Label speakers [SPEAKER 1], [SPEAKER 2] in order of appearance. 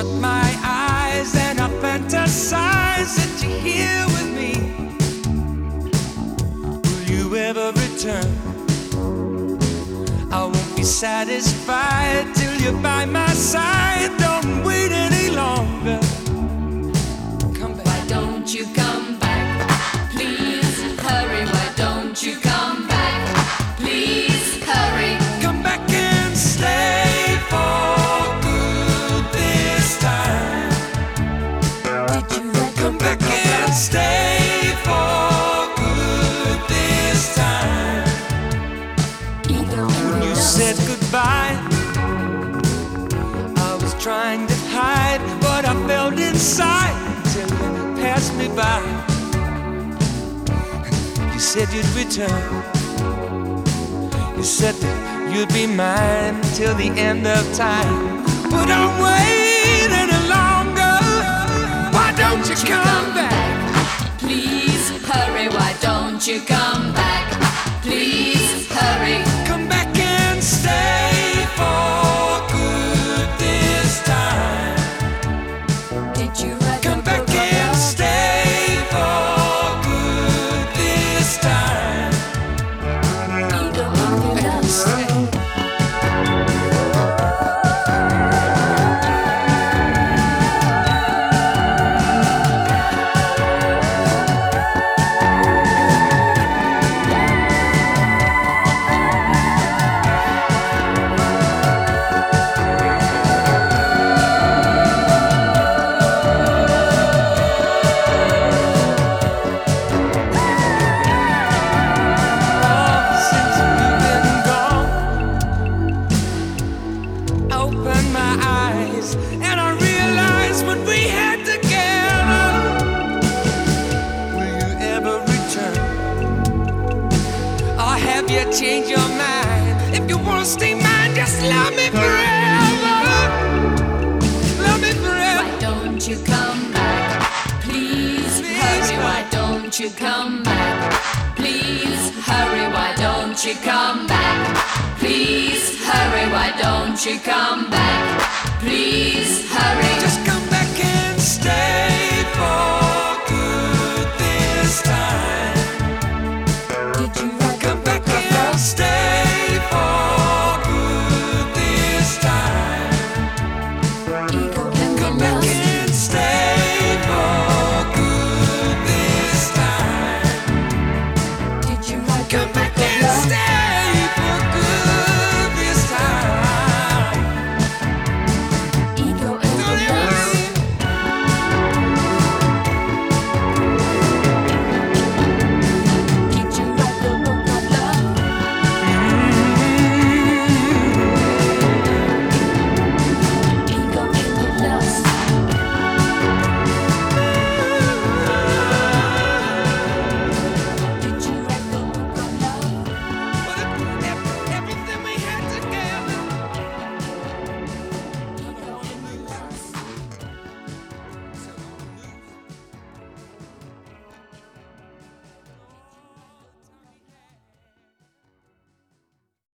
[SPEAKER 1] shut my eyes and I fantasize that you're
[SPEAKER 2] here with me.
[SPEAKER 1] Will you ever return? I won't be satisfied
[SPEAKER 2] till you're
[SPEAKER 1] by
[SPEAKER 2] my side.
[SPEAKER 1] Said goodbye. I was trying to hide what I felt inside until you passed me by. You said you'd return. You said that you'd be mine till the end of time. But I'm waiting longer. Why don't you come back?
[SPEAKER 2] Please hurry. Why don't you come back?
[SPEAKER 1] My eyes and I realized what we had together. Will you ever return? Or have you changed your mind? If you wanna stay mine, just love me forever. Love me forever.
[SPEAKER 2] Why don't you come back? Please hurry. Why don't you come back? Please hurry. Why don't you come back? Won't you come back? Please hurry.
[SPEAKER 1] Just come back and stay for good this time. Did you?